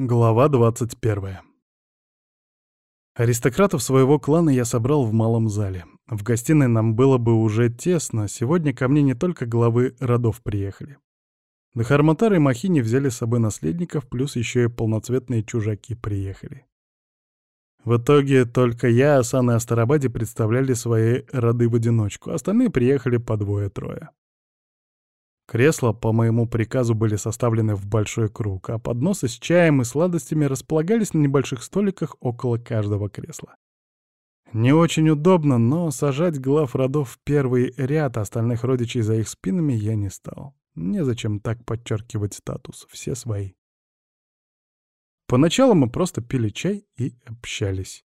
Глава 21. Аристократов своего клана я собрал в малом зале. В гостиной нам было бы уже тесно, сегодня ко мне не только главы родов приехали. Дахарматар и Махини взяли с собой наследников, плюс еще и полноцветные чужаки приехали. В итоге только я, Асан и Астарабади представляли свои роды в одиночку, остальные приехали по двое-трое. Кресла по моему приказу были составлены в большой круг, а подносы с чаем и сладостями располагались на небольших столиках около каждого кресла. Не очень удобно, но сажать глав родов в первый ряд остальных родичей за их спинами я не стал. Незачем так подчеркивать статус, все свои. Поначалу мы просто пили чай и общались.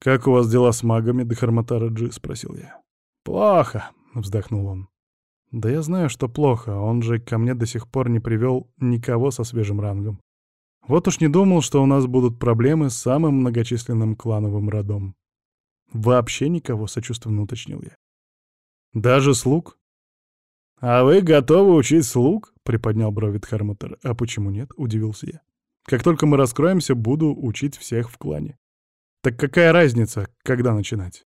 «Как у вас дела с магами, Джи? спросил я. «Плохо», — вздохнул он. Да я знаю, что плохо, он же ко мне до сих пор не привел никого со свежим рангом. Вот уж не думал, что у нас будут проблемы с самым многочисленным клановым родом. Вообще никого, сочувственно уточнил я. Даже слуг? А вы готовы учить слуг? Приподнял брови Дхарматер. А почему нет? Удивился я. Как только мы раскроемся, буду учить всех в клане. Так какая разница, когда начинать?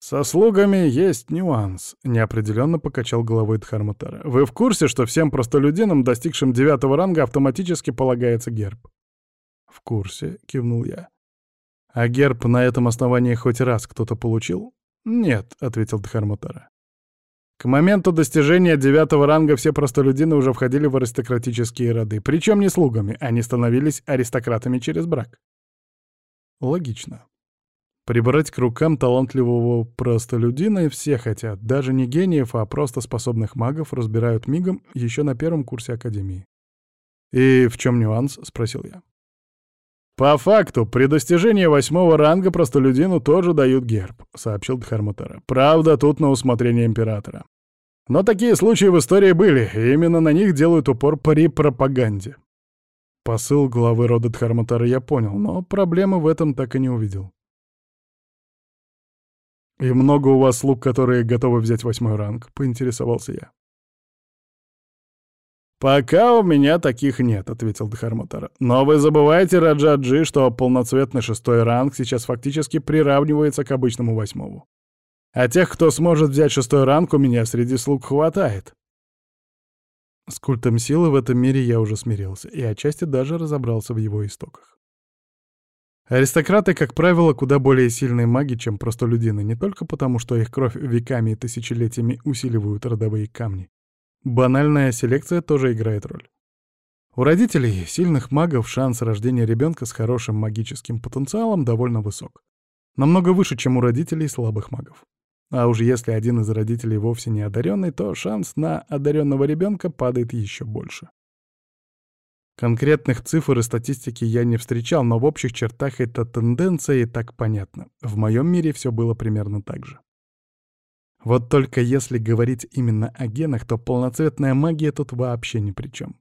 «Со слугами есть нюанс», — неопределенно покачал головой Дхарматара. «Вы в курсе, что всем простолюдинам, достигшим девятого ранга, автоматически полагается герб?» «В курсе», — кивнул я. «А герб на этом основании хоть раз кто-то получил?» «Нет», — ответил Дхарматара. К моменту достижения девятого ранга все простолюдины уже входили в аристократические роды, причем не слугами, они становились аристократами через брак. Логично. Прибрать к рукам талантливого простолюдина все хотят, даже не гениев, а просто способных магов разбирают мигом еще на первом курсе Академии. «И в чем нюанс?» — спросил я. «По факту, при достижении восьмого ранга простолюдину тоже дают герб», — сообщил Дхарматара. «Правда, тут на усмотрение императора. Но такие случаи в истории были, и именно на них делают упор при пропаганде». Посыл главы рода Дхарматара я понял, но проблемы в этом так и не увидел. «И много у вас слуг, которые готовы взять восьмой ранг?» — поинтересовался я. «Пока у меня таких нет», — ответил Дхарматара. «Но вы забываете, Раджаджи, что полноцветный шестой ранг сейчас фактически приравнивается к обычному восьмому. А тех, кто сможет взять шестой ранг, у меня среди слуг хватает». С культом силы в этом мире я уже смирился и отчасти даже разобрался в его истоках. Аристократы, как правило, куда более сильные маги, чем простолюдины, не только потому, что их кровь веками и тысячелетиями усиливают родовые камни. Банальная селекция тоже играет роль. У родителей сильных магов шанс рождения ребенка с хорошим магическим потенциалом довольно высок. Намного выше, чем у родителей слабых магов. А уж если один из родителей вовсе не одаренный, то шанс на одаренного ребенка падает еще больше. Конкретных цифр и статистики я не встречал, но в общих чертах эта тенденция и так понятна. В моем мире все было примерно так же. Вот только если говорить именно о генах, то полноцветная магия тут вообще ни при чем.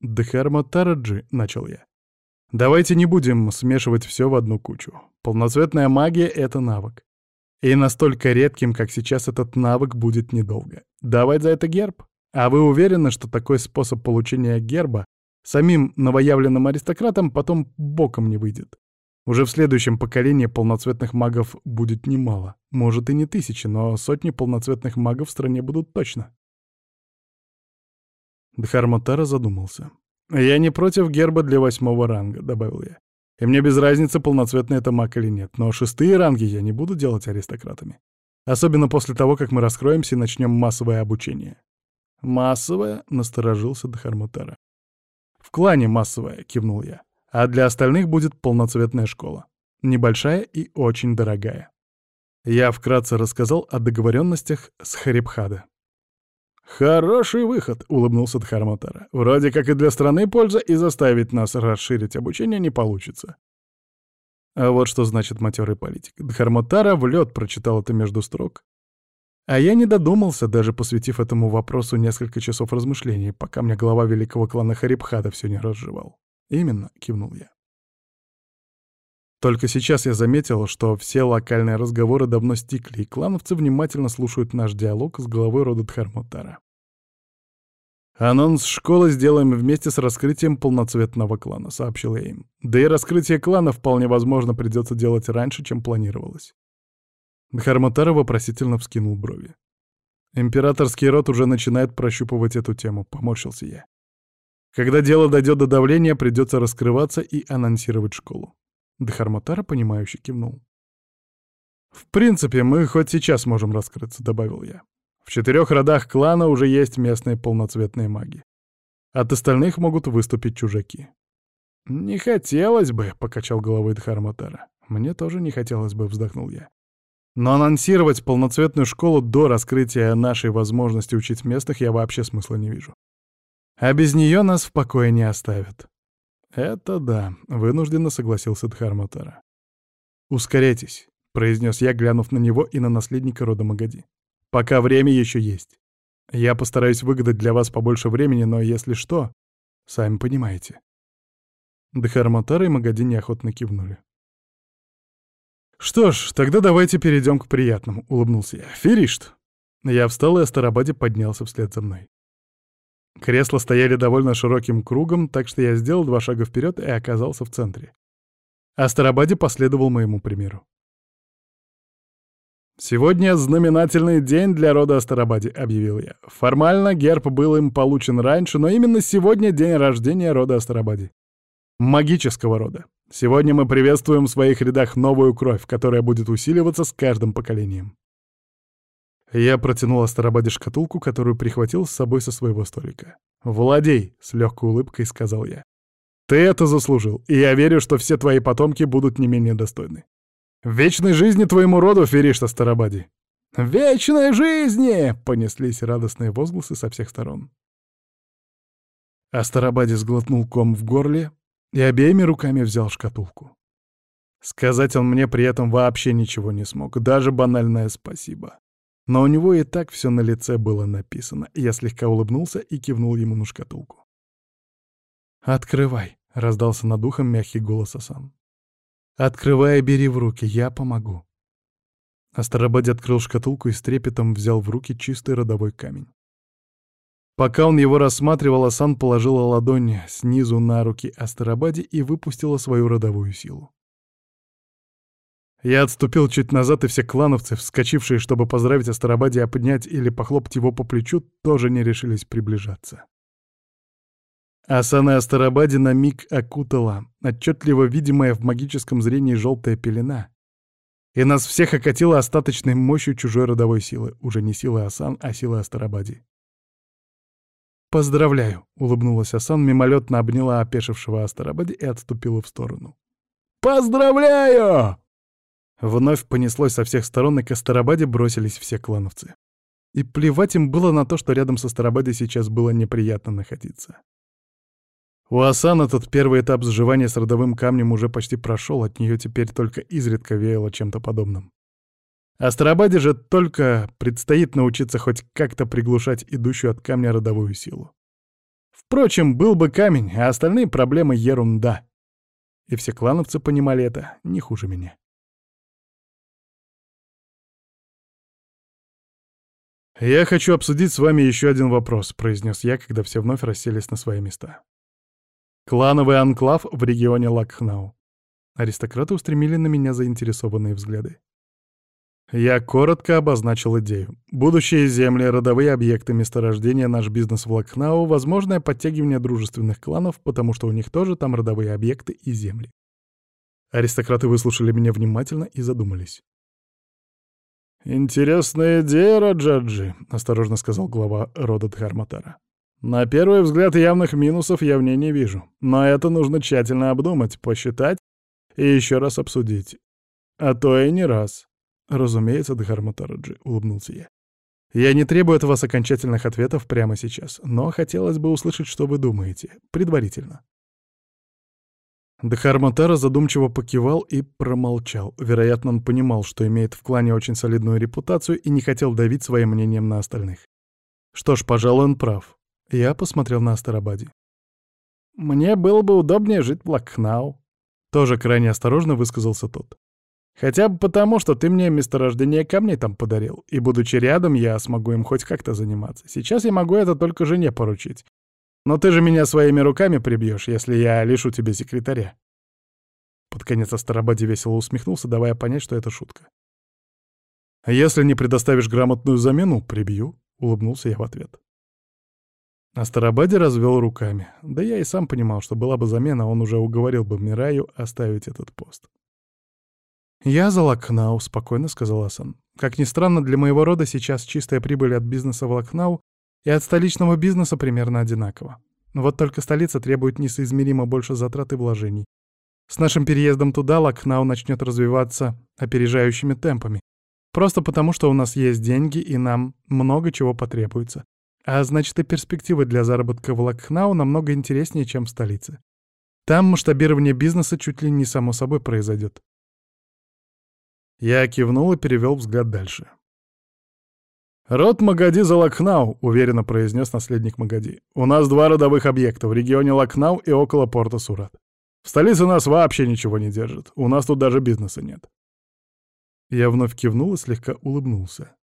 «Дхарма Тараджи», — начал я. «Давайте не будем смешивать все в одну кучу. Полноцветная магия — это навык. И настолько редким, как сейчас, этот навык будет недолго. Давать за это герб? А вы уверены, что такой способ получения герба Самим новоявленным аристократам потом боком не выйдет. Уже в следующем поколении полноцветных магов будет немало. Может и не тысячи, но сотни полноцветных магов в стране будут точно. Дхарматара задумался. «Я не против герба для восьмого ранга», — добавил я. «И мне без разницы, полноцветный это маг или нет, но шестые ранги я не буду делать аристократами. Особенно после того, как мы раскроемся и начнем массовое обучение». «Массовое?» — насторожился Дхарматара. «В клане массовая», — кивнул я. «А для остальных будет полноцветная школа. Небольшая и очень дорогая». Я вкратце рассказал о договоренностях с Харибхада. «Хороший выход», — улыбнулся Дхарматара. «Вроде как и для страны польза, и заставить нас расширить обучение не получится». А вот что значит матерый политик. Дхарматара в лед прочитал это между строк а я не додумался, даже посвятив этому вопросу несколько часов размышлений, пока мне глава великого клана Харибхада все не разжевал. «Именно», — кивнул я. Только сейчас я заметил, что все локальные разговоры давно стикли, и клановцы внимательно слушают наш диалог с главой рода Дхармутара. «Анонс школы сделаем вместе с раскрытием полноцветного клана», — сообщил я им. «Да и раскрытие клана вполне возможно придется делать раньше, чем планировалось». Дхарматара вопросительно вскинул брови. «Императорский род уже начинает прощупывать эту тему», — поморщился я. «Когда дело дойдет до давления, придется раскрываться и анонсировать школу». Дхарматара, понимающе кивнул. «В принципе, мы хоть сейчас можем раскрыться», — добавил я. В четырех родах клана уже есть местные полноцветные маги. От остальных могут выступить чужаки. «Не хотелось бы», — покачал головой Дхарматара. «Мне тоже не хотелось бы», — вздохнул я. «Но анонсировать полноцветную школу до раскрытия нашей возможности учить местных я вообще смысла не вижу. А без нее нас в покое не оставят». «Это да», — вынужденно согласился Дхарматара. «Ускоряйтесь», — произнес я, глянув на него и на наследника рода Магади. Пока время еще есть. Я постараюсь выгадать для вас побольше времени, но если что, сами понимаете. Дхарматара и Магади неохотно кивнули. «Что ж, тогда давайте перейдем к приятному», — улыбнулся я. «Феришт!» Я встал и Астарабаде поднялся вслед за мной. Кресла стояли довольно широким кругом, так что я сделал два шага вперед и оказался в центре. Астарабаде последовал моему примеру. «Сегодня знаменательный день для рода Астарабади», — объявил я. Формально герб был им получен раньше, но именно сегодня день рождения рода Астарабади. Магического рода. Сегодня мы приветствуем в своих рядах новую кровь, которая будет усиливаться с каждым поколением. Я протянул Астарабаде шкатулку, которую прихватил с собой со своего столика. «Владей!» — с легкой улыбкой сказал я. «Ты это заслужил, и я верю, что все твои потомки будут не менее достойны. «Вечной жизни твоему роду, Феришта Старабади!» «Вечной жизни!» — понеслись радостные возгласы со всех сторон. Астарабаде сглотнул ком в горле и обеими руками взял шкатулку. Сказать он мне при этом вообще ничего не смог, даже банальное спасибо. Но у него и так все на лице было написано, я слегка улыбнулся и кивнул ему на шкатулку. «Открывай», — раздался над ухом мягкий голос Асан. «Открывай и бери в руки, я помогу». Астарабаде открыл шкатулку и с трепетом взял в руки чистый родовой камень. Пока он его рассматривал, Асан положила ладонь снизу на руки Астарабаде и выпустила свою родовую силу. Я отступил чуть назад, и все клановцы, вскочившие, чтобы поздравить Астарабаде, а поднять или похлопать его по плечу, тоже не решились приближаться. Асана Астарабаде на миг окутала, отчетливо видимая в магическом зрении желтая пелена. И нас всех окатила остаточной мощью чужой родовой силы. Уже не силы Асан, а силы Астарабади. «Поздравляю!» — улыбнулась Асан, мимолетно обняла опешившего Астарабади и отступила в сторону. «Поздравляю!» Вновь понеслось со всех сторон, и к Астарабаде бросились все клановцы. И плевать им было на то, что рядом с Астарабаде сейчас было неприятно находиться. У Асан этот первый этап сживания с родовым камнем уже почти прошел, от нее теперь только изредка веяло чем-то подобным. Астробаде же только предстоит научиться хоть как-то приглушать идущую от камня родовую силу. Впрочем, был бы камень, а остальные проблемы — ерунда. И все клановцы понимали это не хуже меня. «Я хочу обсудить с вами еще один вопрос», — произнес я, когда все вновь расселись на свои места. Клановый анклав в регионе Лакхнау. Аристократы устремили на меня заинтересованные взгляды. Я коротко обозначил идею. Будущие земли, родовые объекты месторождения, наш бизнес в Лакхнау, возможное подтягивание дружественных кланов, потому что у них тоже там родовые объекты и земли. Аристократы выслушали меня внимательно и задумались. «Интересная идея, Раджаджи», — осторожно сказал глава рода Дхарматара. На первый взгляд явных минусов я в ней не вижу, но это нужно тщательно обдумать, посчитать и еще раз обсудить. А то и не раз. Разумеется, Дхарматараджи, улыбнулся я. Я не требую от вас окончательных ответов прямо сейчас, но хотелось бы услышать, что вы думаете, предварительно. Дхарматара задумчиво покивал и промолчал. Вероятно, он понимал, что имеет в клане очень солидную репутацию и не хотел давить своим мнением на остальных. Что ж, пожалуй, он прав. Я посмотрел на Астарабаде. «Мне было бы удобнее жить в Лакхнау», — тоже крайне осторожно высказался тот. Хотя бы потому, что ты мне месторождение камней там подарил, и, будучи рядом, я смогу им хоть как-то заниматься. Сейчас я могу это только жене поручить. Но ты же меня своими руками прибьешь, если я лишу тебе секретаря. Под конец Астарабаде весело усмехнулся, давая понять, что это шутка. «А «Если не предоставишь грамотную замену, прибью», — улыбнулся я в ответ. Астарабаде развел руками. Да я и сам понимал, что была бы замена, он уже уговорил бы Мираю оставить этот пост. «Я за Лакнау», — спокойно сказал Асан. «Как ни странно, для моего рода сейчас чистая прибыль от бизнеса в Лакнау и от столичного бизнеса примерно одинакова. Вот только столица требует несоизмеримо больше затрат и вложений. С нашим переездом туда Лакнау начнет развиваться опережающими темпами. Просто потому, что у нас есть деньги и нам много чего потребуется. А значит, и перспективы для заработка в Лакнау намного интереснее, чем в столице. Там масштабирование бизнеса чуть ли не само собой произойдет. Я кивнул и перевел взгляд дальше. «Род Магади за Лакнау», — уверенно произнес наследник Магади. «У нас два родовых объекта в регионе Лакнау и около порта Сурат. В столице нас вообще ничего не держит. У нас тут даже бизнеса нет». Я вновь кивнул и слегка улыбнулся.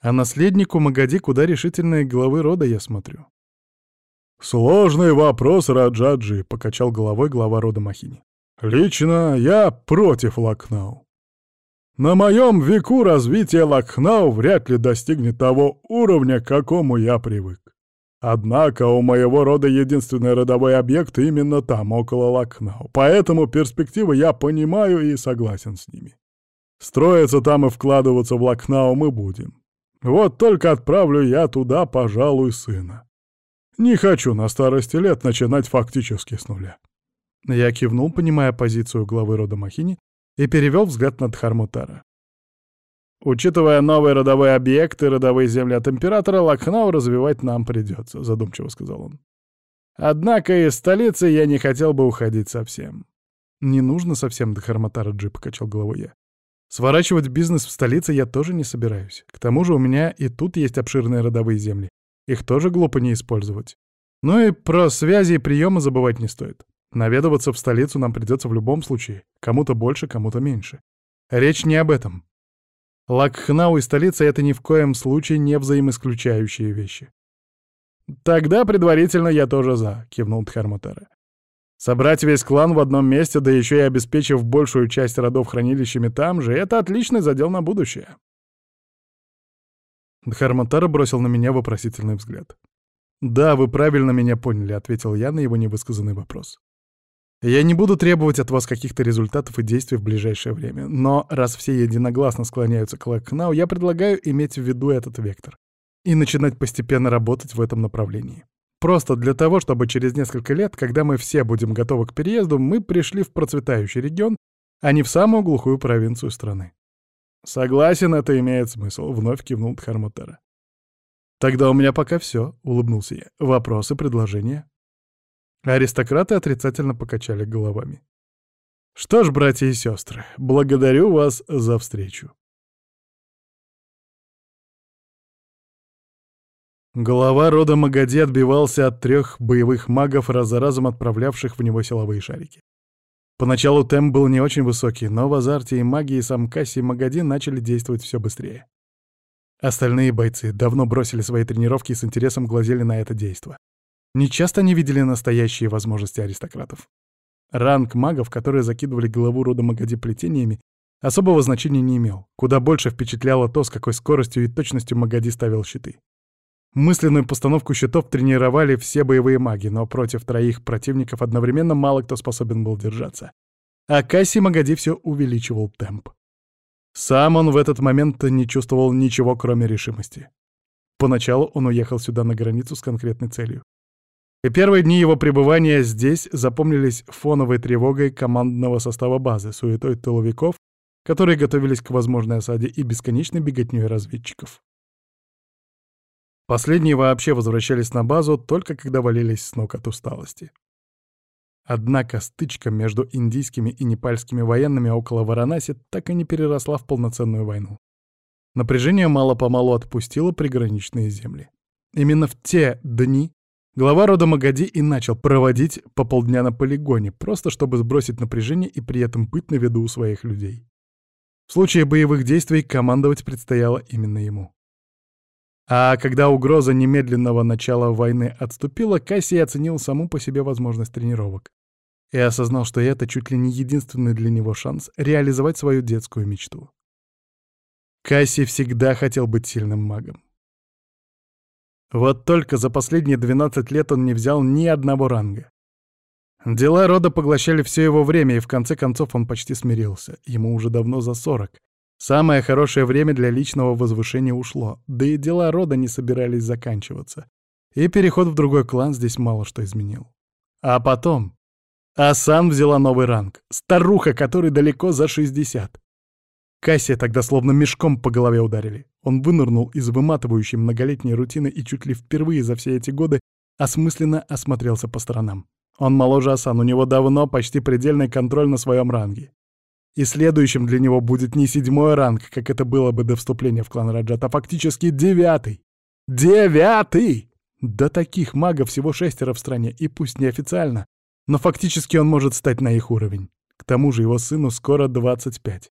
А наследнику Магади куда решительные главы рода, я смотрю. «Сложный вопрос, Раджаджи», — покачал головой глава рода Махини. «Лично я против Лакнау. На моем веку развитие Лакнау вряд ли достигнет того уровня, к какому я привык. Однако у моего рода единственный родовой объект именно там, около Лакнау, поэтому перспективы я понимаю и согласен с ними. Строиться там и вкладываться в Лакнау мы будем. Вот только отправлю я туда, пожалуй, сына. Не хочу на старости лет начинать фактически с нуля. Я кивнул, понимая позицию главы рода Махини, и перевел взгляд на Дхармутара. «Учитывая новые родовые объекты, родовые земли от Императора, Лакхнау развивать нам придется», — задумчиво сказал он. «Однако из столицы я не хотел бы уходить совсем». «Не нужно совсем, Дхарматара Джи», — покачал головой я. «Сворачивать бизнес в столице я тоже не собираюсь. К тому же у меня и тут есть обширные родовые земли. Их тоже глупо не использовать. Ну и про связи и приемы забывать не стоит. Наведываться в столицу нам придется в любом случае. Кому-то больше, кому-то меньше. Речь не об этом. Лакхнау и столица — это ни в коем случае не взаимоисключающие вещи. «Тогда предварительно я тоже за», — кивнул Дхарматара. «Собрать весь клан в одном месте, да еще и обеспечив большую часть родов хранилищами там же — это отличный задел на будущее». Дхарматара бросил на меня вопросительный взгляд. «Да, вы правильно меня поняли», — ответил я на его невысказанный вопрос. Я не буду требовать от вас каких-то результатов и действий в ближайшее время, но раз все единогласно склоняются к Лэкнау, я предлагаю иметь в виду этот вектор и начинать постепенно работать в этом направлении. Просто для того, чтобы через несколько лет, когда мы все будем готовы к переезду, мы пришли в процветающий регион, а не в самую глухую провинцию страны. Согласен, это имеет смысл, вновь кивнул Дхармутера. Тогда у меня пока все, улыбнулся я. Вопросы, предложения? Аристократы отрицательно покачали головами. Что ж, братья и сестры, благодарю вас за встречу. Голова рода Магади отбивался от трех боевых магов, раз за разом отправлявших в него силовые шарики. Поначалу темп был не очень высокий, но в азарте и магии сам Касси и Магади начали действовать все быстрее. Остальные бойцы давно бросили свои тренировки и с интересом глазели на это действо. Нечасто они видели настоящие возможности аристократов. Ранг магов, которые закидывали главу рода Магади плетениями, особого значения не имел. Куда больше впечатляло то, с какой скоростью и точностью Магади ставил щиты. Мысленную постановку щитов тренировали все боевые маги, но против троих противников одновременно мало кто способен был держаться. А Касси Магади все увеличивал темп. Сам он в этот момент не чувствовал ничего, кроме решимости. Поначалу он уехал сюда на границу с конкретной целью и первые дни его пребывания здесь запомнились фоновой тревогой командного состава базы, суетой тыловиков, которые готовились к возможной осаде и бесконечной беготней разведчиков. Последние вообще возвращались на базу только когда валились с ног от усталости. Однако стычка между индийскими и непальскими военными около Варанаси так и не переросла в полноценную войну. Напряжение мало-помалу отпустило приграничные земли. Именно в те дни Глава рода Магади и начал проводить по полдня на полигоне, просто чтобы сбросить напряжение и при этом быть на виду у своих людей. В случае боевых действий командовать предстояло именно ему. А когда угроза немедленного начала войны отступила, Кассий оценил саму по себе возможность тренировок и осознал, что это чуть ли не единственный для него шанс реализовать свою детскую мечту. Кассий всегда хотел быть сильным магом. Вот только за последние 12 лет он не взял ни одного ранга. Дела рода поглощали все его время, и в конце концов он почти смирился. Ему уже давно за 40. Самое хорошее время для личного возвышения ушло, да и дела рода не собирались заканчиваться. И переход в другой клан здесь мало что изменил. А потом... Асан взяла новый ранг. Старуха, которой далеко за 60. Кассия тогда словно мешком по голове ударили. Он вынырнул из выматывающей многолетней рутины и чуть ли впервые за все эти годы осмысленно осмотрелся по сторонам. Он моложе Асан, у него давно почти предельный контроль на своем ранге. И следующим для него будет не седьмой ранг, как это было бы до вступления в клан Раджат, а фактически девятый. Девятый! Да таких магов всего шестеро в стране, и пусть неофициально, но фактически он может стать на их уровень. К тому же его сыну скоро 25.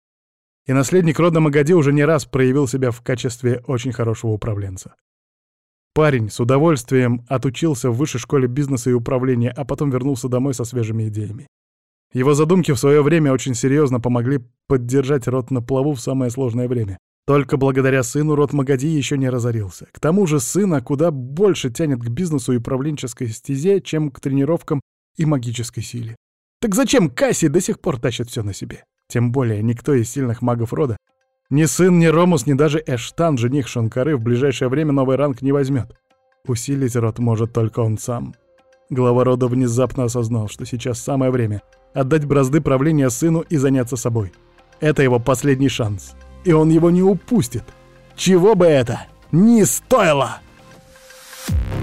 И наследник рода Магади уже не раз проявил себя в качестве очень хорошего управленца. Парень с удовольствием отучился в высшей школе бизнеса и управления, а потом вернулся домой со свежими идеями. Его задумки в свое время очень серьезно помогли поддержать род на плаву в самое сложное время. Только благодаря сыну род Магади еще не разорился. К тому же сына куда больше тянет к бизнесу и управленческой стезе, чем к тренировкам и магической силе. Так зачем Касси до сих пор тащит все на себе? Тем более никто из сильных магов рода, ни сын, ни Ромус, ни даже Эштан, жених Шанкары, в ближайшее время новый ранг не возьмет. Усилить род может только он сам. Глава рода внезапно осознал, что сейчас самое время — отдать бразды правления сыну и заняться собой. Это его последний шанс. И он его не упустит. Чего бы это ни стоило! Thank